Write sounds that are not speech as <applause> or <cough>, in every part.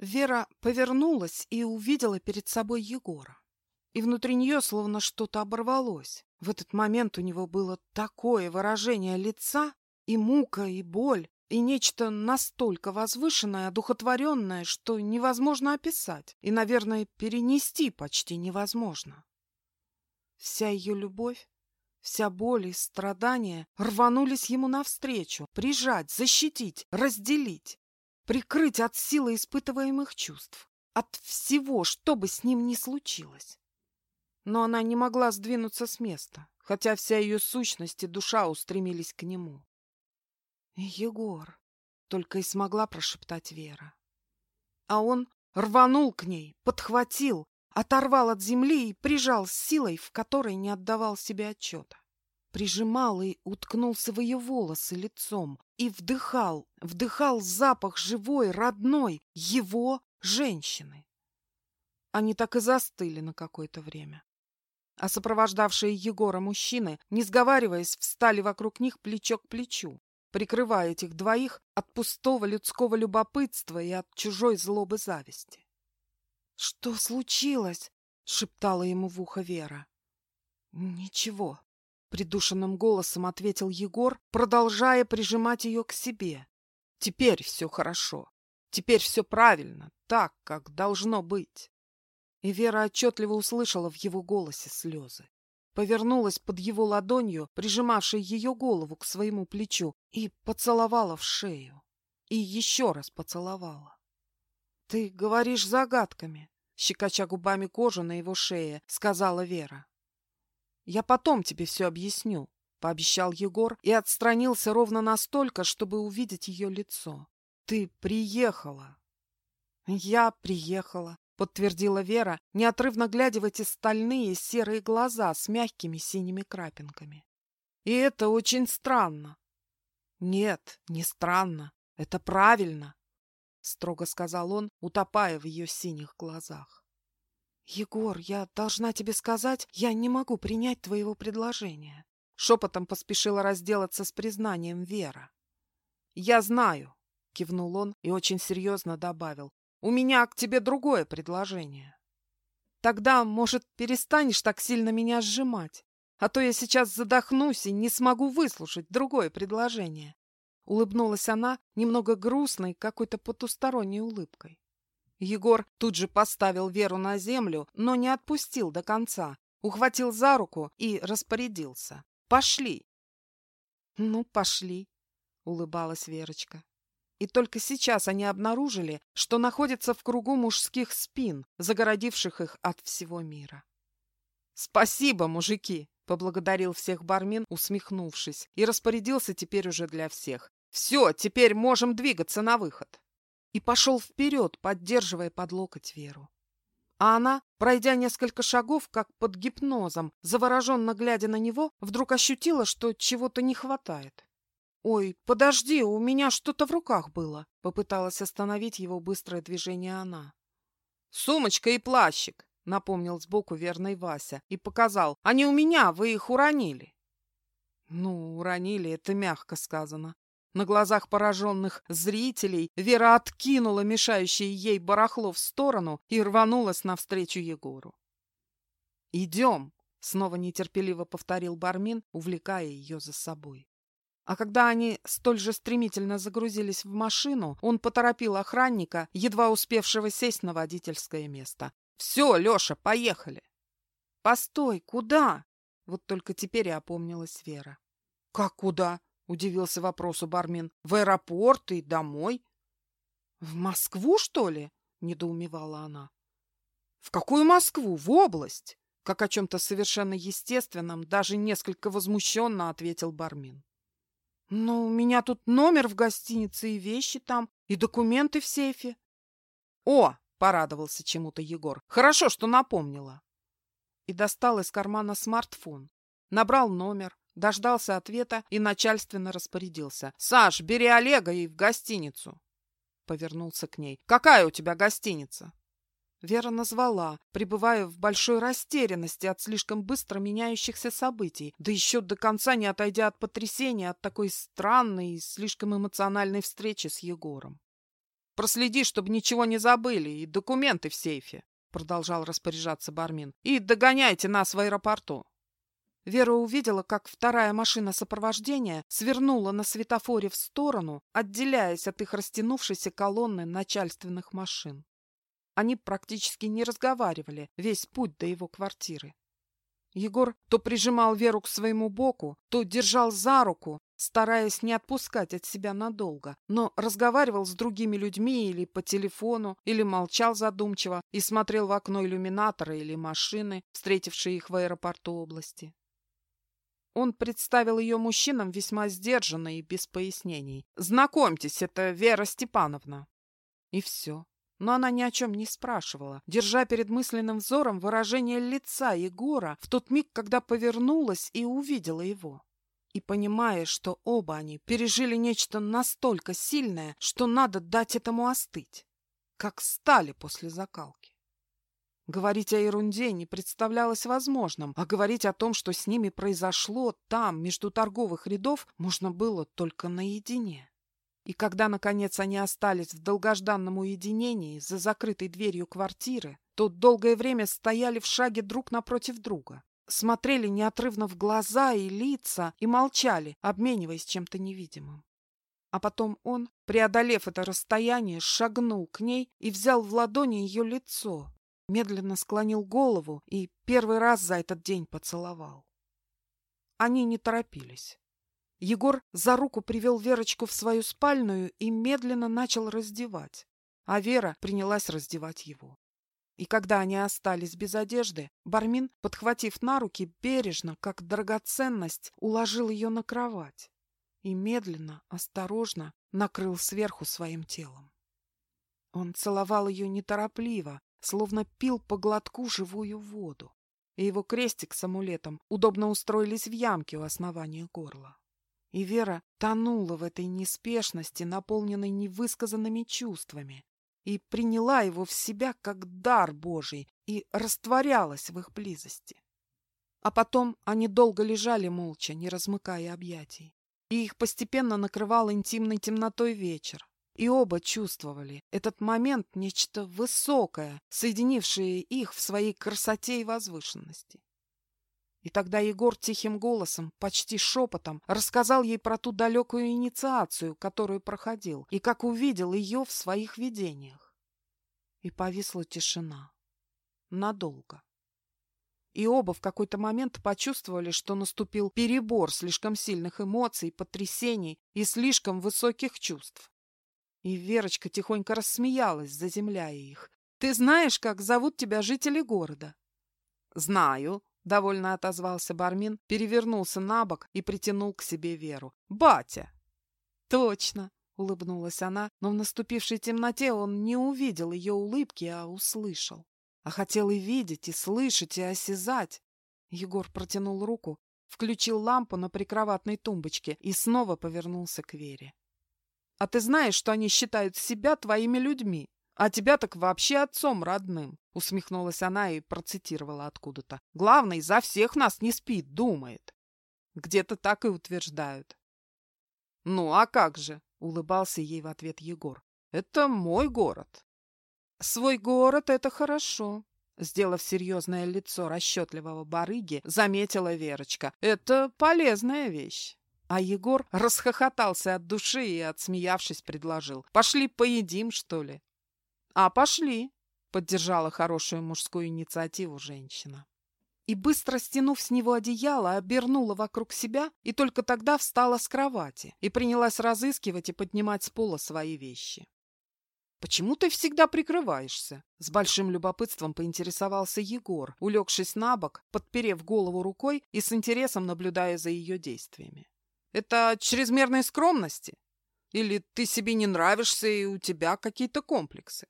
Вера повернулась и увидела перед собой Егора. И внутри нее словно что-то оборвалось. В этот момент у него было такое выражение лица, и мука, и боль, и нечто настолько возвышенное, одухотворенное, что невозможно описать, и, наверное, перенести почти невозможно. Вся ее любовь, вся боль и страдания рванулись ему навстречу, прижать, защитить, разделить, прикрыть от силы испытываемых чувств, от всего, что бы с ним ни случилось. Но она не могла сдвинуться с места, хотя вся ее сущность и душа устремились к нему. «Егор!» — только и смогла прошептать Вера. А он рванул к ней, подхватил, оторвал от земли и прижал с силой, в которой не отдавал себе отчета. Прижимал и уткнулся в ее волосы лицом и вдыхал, вдыхал запах живой, родной, его женщины. Они так и застыли на какое-то время. А сопровождавшие Егора мужчины, не сговариваясь, встали вокруг них плечо к плечу, прикрывая этих двоих от пустого людского любопытства и от чужой злобы зависти. «Что случилось?» — шептала ему в ухо Вера. «Ничего», — придушенным голосом ответил Егор, продолжая прижимать ее к себе. «Теперь все хорошо. Теперь все правильно, так, как должно быть». И Вера отчетливо услышала в его голосе слезы повернулась под его ладонью, прижимавшей ее голову к своему плечу, и поцеловала в шею. И еще раз поцеловала. — Ты говоришь загадками, — щекоча губами кожу на его шее, сказала Вера. — Я потом тебе все объясню, — пообещал Егор и отстранился ровно настолько, чтобы увидеть ее лицо. — Ты приехала. — Я приехала, подтвердила Вера, неотрывно глядя в эти стальные серые глаза с мягкими синими крапинками. И это очень странно. Нет, не странно. Это правильно, строго сказал он, утопая в ее синих глазах. Егор, я должна тебе сказать, я не могу принять твоего предложения. Шепотом поспешила разделаться с признанием Вера. Я знаю, кивнул он и очень серьезно добавил. У меня к тебе другое предложение. Тогда, может, перестанешь так сильно меня сжимать? А то я сейчас задохнусь и не смогу выслушать другое предложение. Улыбнулась она немного грустной, какой-то потусторонней улыбкой. Егор тут же поставил Веру на землю, но не отпустил до конца, ухватил за руку и распорядился. «Пошли!» «Ну, пошли!» — улыбалась Верочка. И только сейчас они обнаружили, что находятся в кругу мужских спин, загородивших их от всего мира. «Спасибо, мужики!» — поблагодарил всех бармен, усмехнувшись, и распорядился теперь уже для всех. «Все, теперь можем двигаться на выход!» И пошел вперед, поддерживая под локоть Веру. А она, пройдя несколько шагов, как под гипнозом, завороженно глядя на него, вдруг ощутила, что чего-то не хватает. «Ой, подожди, у меня что-то в руках было», — попыталась остановить его быстрое движение она. «Сумочка и плащик», — напомнил сбоку верный Вася и показал. «Они у меня, вы их уронили». Ну, уронили, это мягко сказано. На глазах пораженных зрителей Вера откинула мешающее ей барахло в сторону и рванулась навстречу Егору. «Идем!» — снова нетерпеливо повторил Бармин, увлекая ее за собой. А когда они столь же стремительно загрузились в машину, он поторопил охранника, едва успевшего сесть на водительское место. «Все, Леша, поехали!» «Постой, куда?» Вот только теперь и опомнилась Вера. «Как куда?» — удивился вопросу бармен. «В аэропорт и домой». «В Москву, что ли?» — недоумевала она. «В какую Москву? В область!» Как о чем-то совершенно естественном, даже несколько возмущенно ответил бармен. «Ну, у меня тут номер в гостинице и вещи там, и документы в сейфе». «О!» — порадовался чему-то Егор. «Хорошо, что напомнила». И достал из кармана смартфон. Набрал номер, дождался ответа и начальственно распорядился. «Саш, бери Олега и в гостиницу». Повернулся к ней. «Какая у тебя гостиница?» Вера назвала, пребывая в большой растерянности от слишком быстро меняющихся событий, да еще до конца не отойдя от потрясения от такой странной и слишком эмоциональной встречи с Егором. проследи, чтобы ничего не забыли, и документы в сейфе», — продолжал распоряжаться Бармин. «И догоняйте нас в аэропорту». Вера увидела, как вторая машина сопровождения свернула на светофоре в сторону, отделяясь от их растянувшейся колонны начальственных машин. Они практически не разговаривали весь путь до его квартиры. Егор то прижимал Веру к своему боку, то держал за руку, стараясь не отпускать от себя надолго, но разговаривал с другими людьми или по телефону, или молчал задумчиво и смотрел в окно иллюминатора или машины, встретившие их в аэропорту области. Он представил ее мужчинам весьма сдержанно и без пояснений. «Знакомьтесь, это Вера Степановна». И все. Но она ни о чем не спрашивала, держа перед мысленным взором выражение лица Егора в тот миг, когда повернулась и увидела его. И понимая, что оба они пережили нечто настолько сильное, что надо дать этому остыть, как стали после закалки. Говорить о ерунде не представлялось возможным, а говорить о том, что с ними произошло там, между торговых рядов, можно было только наедине. И когда, наконец, они остались в долгожданном уединении за закрытой дверью квартиры, то долгое время стояли в шаге друг напротив друга, смотрели неотрывно в глаза и лица и молчали, обмениваясь чем-то невидимым. А потом он, преодолев это расстояние, шагнул к ней и взял в ладони ее лицо, медленно склонил голову и первый раз за этот день поцеловал. Они не торопились. Егор за руку привел Верочку в свою спальную и медленно начал раздевать, а Вера принялась раздевать его. И когда они остались без одежды, Бармин, подхватив на руки, бережно, как драгоценность, уложил ее на кровать и медленно, осторожно накрыл сверху своим телом. Он целовал ее неторопливо, словно пил по глотку живую воду, и его крестик с амулетом удобно устроились в ямке у основания горла. И Вера тонула в этой неспешности, наполненной невысказанными чувствами, и приняла его в себя как дар Божий и растворялась в их близости. А потом они долго лежали молча, не размыкая объятий, и их постепенно накрывал интимной темнотой вечер. И оба чувствовали этот момент нечто высокое, соединившее их в своей красоте и возвышенности. И тогда Егор тихим голосом, почти шепотом, рассказал ей про ту далекую инициацию, которую проходил, и как увидел ее в своих видениях. И повисла тишина. Надолго. И оба в какой-то момент почувствовали, что наступил перебор слишком сильных эмоций, потрясений и слишком высоких чувств. И Верочка тихонько рассмеялась, заземляя их. «Ты знаешь, как зовут тебя жители города?» «Знаю», — довольно отозвался Бармин, перевернулся на бок и притянул к себе Веру. «Батя!» «Точно!» — улыбнулась она, но в наступившей темноте он не увидел ее улыбки, а услышал. А хотел и видеть, и слышать, и осязать. Егор протянул руку, включил лампу на прикроватной тумбочке и снова повернулся к Вере. «А ты знаешь, что они считают себя твоими людьми?» А тебя так вообще отцом родным, усмехнулась она и процитировала откуда-то. Главный за всех нас не спит, думает. Где-то так и утверждают. Ну, а как же? Улыбался ей в ответ Егор. Это мой город. Свой город — это хорошо. Сделав серьезное лицо расчетливого барыги, заметила Верочка. Это полезная вещь. А Егор расхохотался от души и, отсмеявшись, предложил. «Пошли поедим, что ли?» «А, пошли!» — поддержала хорошую мужскую инициативу женщина. И, быстро стянув с него одеяло, обернула вокруг себя и только тогда встала с кровати и принялась разыскивать и поднимать с пола свои вещи. «Почему ты всегда прикрываешься?» С большим любопытством поинтересовался Егор, улегшись на бок, подперев голову рукой и с интересом наблюдая за ее действиями. «Это от чрезмерной скромности? Или ты себе не нравишься и у тебя какие-то комплексы?»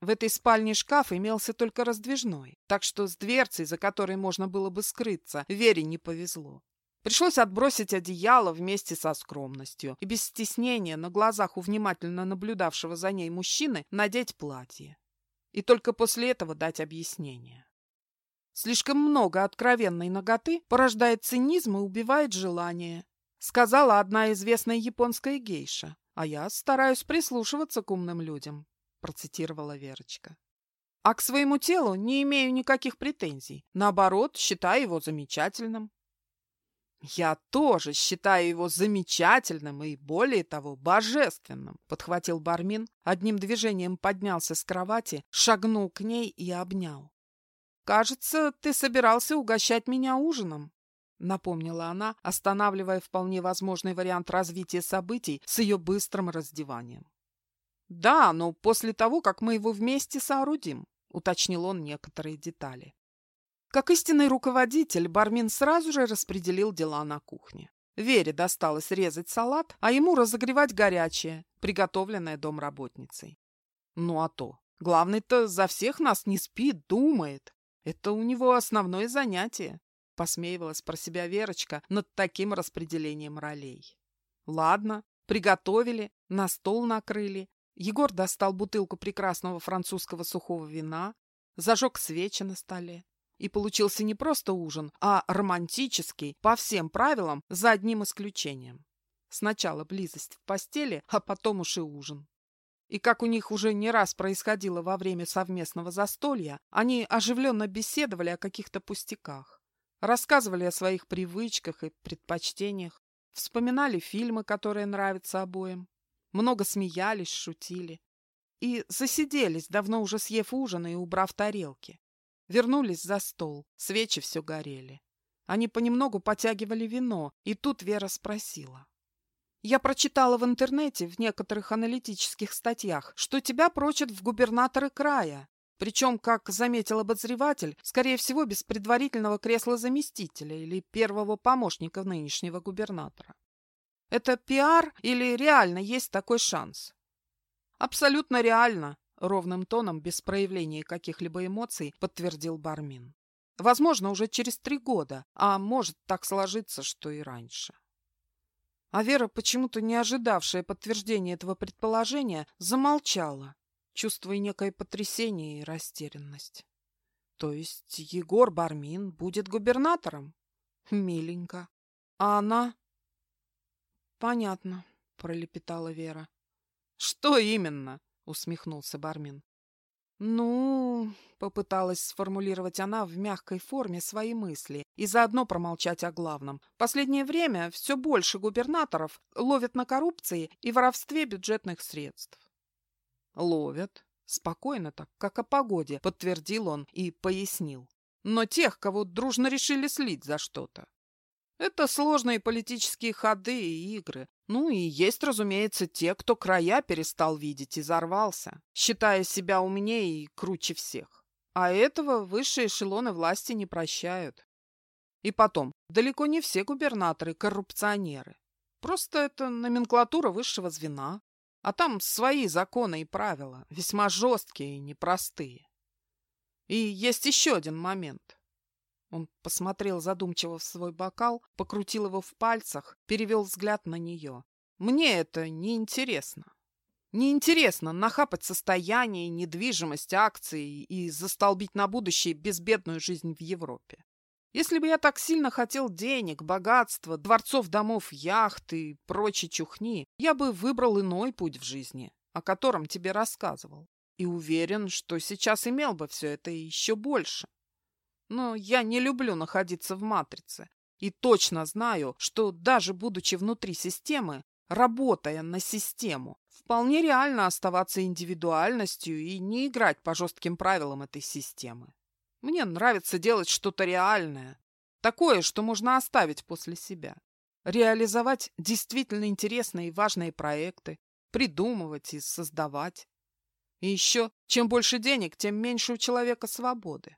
В этой спальне шкаф имелся только раздвижной, так что с дверцей, за которой можно было бы скрыться, Вере не повезло. Пришлось отбросить одеяло вместе со скромностью и без стеснения на глазах у внимательно наблюдавшего за ней мужчины надеть платье. И только после этого дать объяснение. Слишком много откровенной ноготы порождает цинизм и убивает желание, сказала одна известная японская гейша, а я стараюсь прислушиваться к умным людям», — процитировала Верочка. «А к своему телу не имею никаких претензий. Наоборот, считаю его замечательным». «Я тоже считаю его замечательным и, более того, божественным», — подхватил Бармин, одним движением поднялся с кровати, шагнул к ней и обнял. «Кажется, ты собирался угощать меня ужином», — напомнила она, останавливая вполне возможный вариант развития событий с ее быстрым раздеванием. «Да, но после того, как мы его вместе соорудим», — уточнил он некоторые детали. Как истинный руководитель, Бармин сразу же распределил дела на кухне. Вере досталось резать салат, а ему разогревать горячее, приготовленное домработницей. Ну а то. Главный-то за всех нас не спит, думает. Это у него основное занятие. Посмеивалась про себя Верочка над таким распределением ролей. Ладно, приготовили, на стол накрыли. Егор достал бутылку прекрасного французского сухого вина, зажег свечи на столе. И получился не просто ужин, а романтический, по всем правилам, за одним исключением. Сначала близость в постели, а потом уж и ужин. И как у них уже не раз происходило во время совместного застолья, они оживленно беседовали о каких-то пустяках. Рассказывали о своих привычках и предпочтениях, вспоминали фильмы, которые нравятся обоим, много смеялись, шутили. И засиделись, давно уже съев ужин и убрав тарелки. Вернулись за стол, свечи все горели. Они понемногу потягивали вино, и тут Вера спросила. «Я прочитала в интернете, в некоторых аналитических статьях, что тебя прочат в губернаторы края, причем, как заметил обозреватель, скорее всего, без предварительного кресла заместителя или первого помощника нынешнего губернатора. Это пиар или реально есть такой шанс? Абсолютно реально, Ровным тоном, без проявления каких-либо эмоций, подтвердил Бармин. Возможно, уже через три года, а может так сложиться, что и раньше. А Вера, почему-то не ожидавшая подтверждения этого предположения, замолчала, чувствуя некое потрясение и растерянность. То есть Егор Бармин будет губернатором? Миленько. А она? Понятно, пролепетала Вера. Что именно? усмехнулся Бармин. «Ну...» — попыталась сформулировать она в мягкой форме свои мысли и заодно промолчать о главном. Последнее время все больше губернаторов ловят на коррупции и воровстве бюджетных средств. «Ловят. Спокойно так, как о погоде», — подтвердил он и пояснил. «Но тех, кого дружно решили слить за что-то. Это сложные политические ходы и игры. Ну и есть, разумеется, те, кто края перестал видеть и взорвался, считая себя умнее и круче всех. А этого высшие эшелоны власти не прощают. И потом, далеко не все губернаторы коррупционеры. Просто это номенклатура высшего звена. А там свои законы и правила, весьма жесткие и непростые. И есть еще один момент. Он посмотрел задумчиво в свой бокал, покрутил его в пальцах, перевел взгляд на нее. «Мне это не интересно. Не интересно нахапать состояние, недвижимость, акции и застолбить на будущее безбедную жизнь в Европе. Если бы я так сильно хотел денег, богатства, дворцов, домов, яхт и прочей чухни, я бы выбрал иной путь в жизни, о котором тебе рассказывал. И уверен, что сейчас имел бы все это еще больше. Но я не люблю находиться в матрице. И точно знаю, что даже будучи внутри системы, работая на систему, вполне реально оставаться индивидуальностью и не играть по жестким правилам этой системы. Мне нравится делать что-то реальное, такое, что можно оставить после себя. Реализовать действительно интересные и важные проекты, придумывать и создавать. И еще, чем больше денег, тем меньше у человека свободы.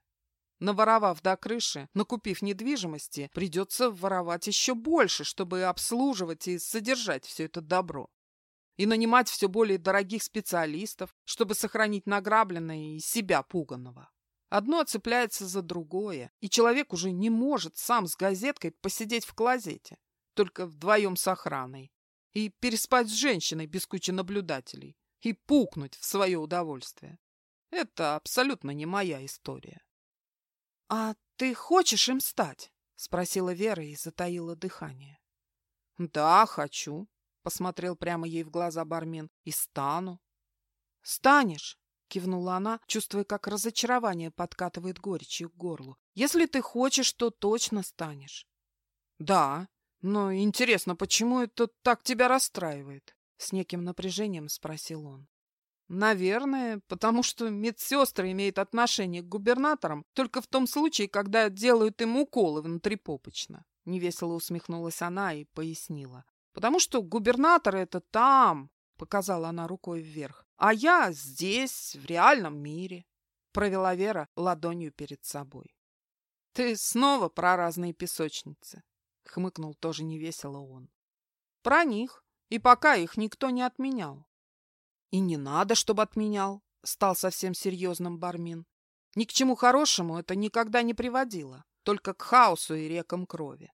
Наворовав до крыши, накупив недвижимости, придется воровать еще больше, чтобы обслуживать и содержать все это добро. И нанимать все более дорогих специалистов, чтобы сохранить награбленное и себя пуганного. Одно цепляется за другое, и человек уже не может сам с газеткой посидеть в клозете, только вдвоем с охраной, и переспать с женщиной без кучи наблюдателей, и пукнуть в свое удовольствие. Это абсолютно не моя история. «А ты хочешь им стать?» — спросила Вера и затаила дыхание. «Да, хочу. — посмотрел прямо ей в глаза бармен. «И стану». «Станешь», — кивнула она, чувствуя, как разочарование подкатывает горечью к горлу. «Если ты хочешь, то точно станешь». «Да, но интересно, почему это так тебя расстраивает?» С неким напряжением спросил он. Наверное, потому что медсестры имеют отношение к губернаторам только в том случае, когда делают им уколы внутрипопочно. Невесело усмехнулась она и пояснила. Потому что губернатор это там, показала она рукой вверх, а я здесь, в реальном мире. Провела Вера ладонью перед собой. Ты снова про разные песочницы, хмыкнул тоже невесело он. Про них, и пока их никто не отменял. И не надо, чтобы отменял, стал совсем серьезным Бармин. Ни к чему хорошему это никогда не приводило, только к хаосу и рекам крови.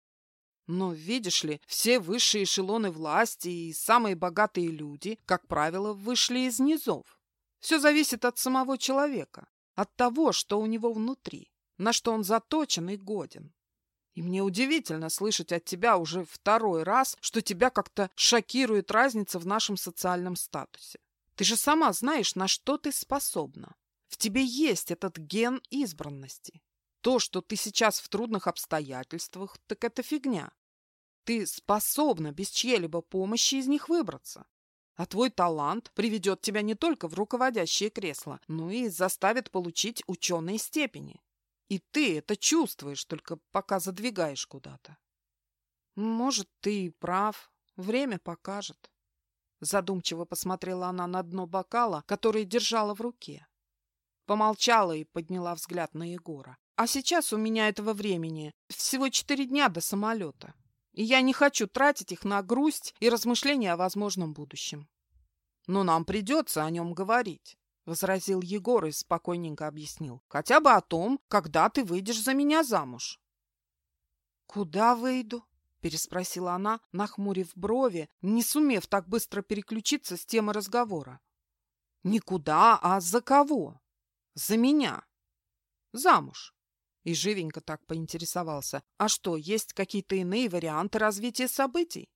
Но, видишь ли, все высшие эшелоны власти и самые богатые люди, как правило, вышли из низов. Все зависит от самого человека, от того, что у него внутри, на что он заточен и годен. И мне удивительно слышать от тебя уже второй раз, что тебя как-то шокирует разница в нашем социальном статусе. Ты же сама знаешь, на что ты способна. В тебе есть этот ген избранности. То, что ты сейчас в трудных обстоятельствах, так это фигня. Ты способна без чьей-либо помощи из них выбраться. А твой талант приведет тебя не только в руководящее кресло, но и заставит получить ученые степени. И ты это чувствуешь, только пока задвигаешь куда-то. Может, ты и прав. Время покажет. Задумчиво посмотрела она на дно бокала, который держала в руке. Помолчала и подняла взгляд на Егора. А сейчас у меня этого времени всего четыре дня до самолета и я не хочу тратить их на грусть и размышления о возможном будущем. Но нам придется о нем говорить, — возразил Егор и спокойненько объяснил. Хотя бы о том, когда ты выйдешь за меня замуж. Куда выйду? — переспросила она, нахмурив брови, не сумев так быстро переключиться с темы разговора. «Никуда, а за кого? За меня. Замуж. И живенько так поинтересовался. А что, есть какие-то иные варианты развития событий?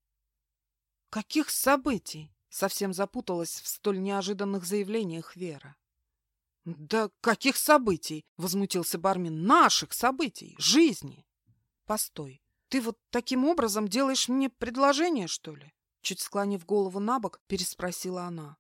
Каких событий? Совсем запуталась в столь неожиданных заявлениях Вера. «Да каких событий?» — возмутился Бармин. «Наших событий, жизни!» «Постой, ты вот таким образом делаешь мне предложение, что ли?» Чуть склонив голову на бок, переспросила она.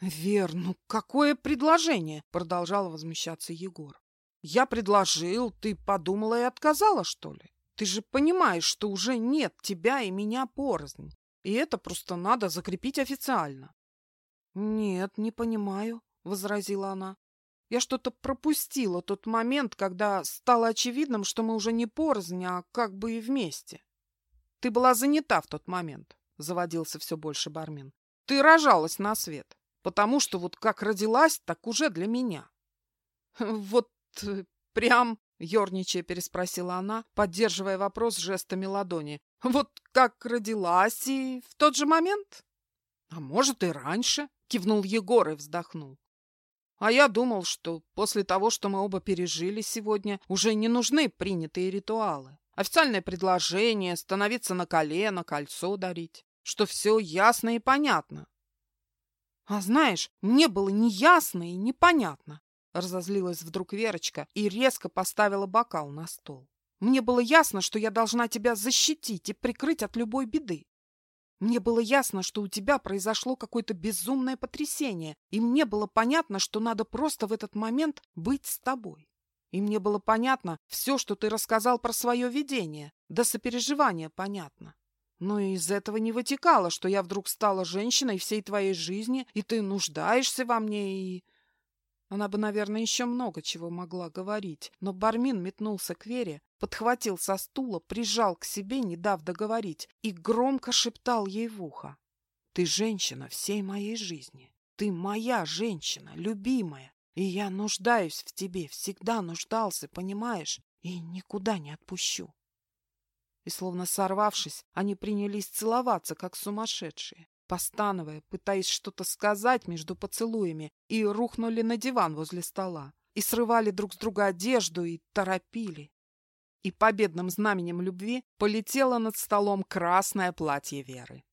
«Вер, ну какое предложение?» — продолжал возмущаться Егор. Я предложил, ты подумала и отказала, что ли? Ты же понимаешь, что уже нет тебя и меня порознь. И это просто надо закрепить официально. Нет, не понимаю, возразила она. Я что-то пропустила тот момент, когда стало очевидным, что мы уже не порознь, а как бы и вместе. Ты была занята в тот момент, заводился все больше Бармин. Ты рожалась на свет, потому что вот как родилась, так уже для меня. <laughs> Вот Э, прям, ерничая переспросила она, поддерживая вопрос жестами ладони. Вот как родилась и в тот же момент? А может и раньше, кивнул Егор и вздохнул. А я думал, что после того, что мы оба пережили сегодня, уже не нужны принятые ритуалы. Официальное предложение, становиться на колено, кольцо дарить. Что все ясно и понятно. А знаешь, мне было неясно и непонятно. Разозлилась вдруг Верочка и резко поставила бокал на стол. Мне было ясно, что я должна тебя защитить и прикрыть от любой беды. Мне было ясно, что у тебя произошло какое-то безумное потрясение, и мне было понятно, что надо просто в этот момент быть с тобой. И мне было понятно все, что ты рассказал про свое видение, до сопереживания понятно. Но из этого не вытекало, что я вдруг стала женщиной всей твоей жизни, и ты нуждаешься во мне, и... Она бы, наверное, еще много чего могла говорить, но Бармин метнулся к Вере, подхватил со стула, прижал к себе, не дав договорить, и громко шептал ей в ухо. «Ты женщина всей моей жизни. Ты моя женщина, любимая, и я нуждаюсь в тебе, всегда нуждался, понимаешь, и никуда не отпущу». И, словно сорвавшись, они принялись целоваться, как сумасшедшие постановая, пытаясь что-то сказать между поцелуями, и рухнули на диван возле стола, и срывали друг с друга одежду, и торопили. И победным знаменем любви полетело над столом красное платье Веры.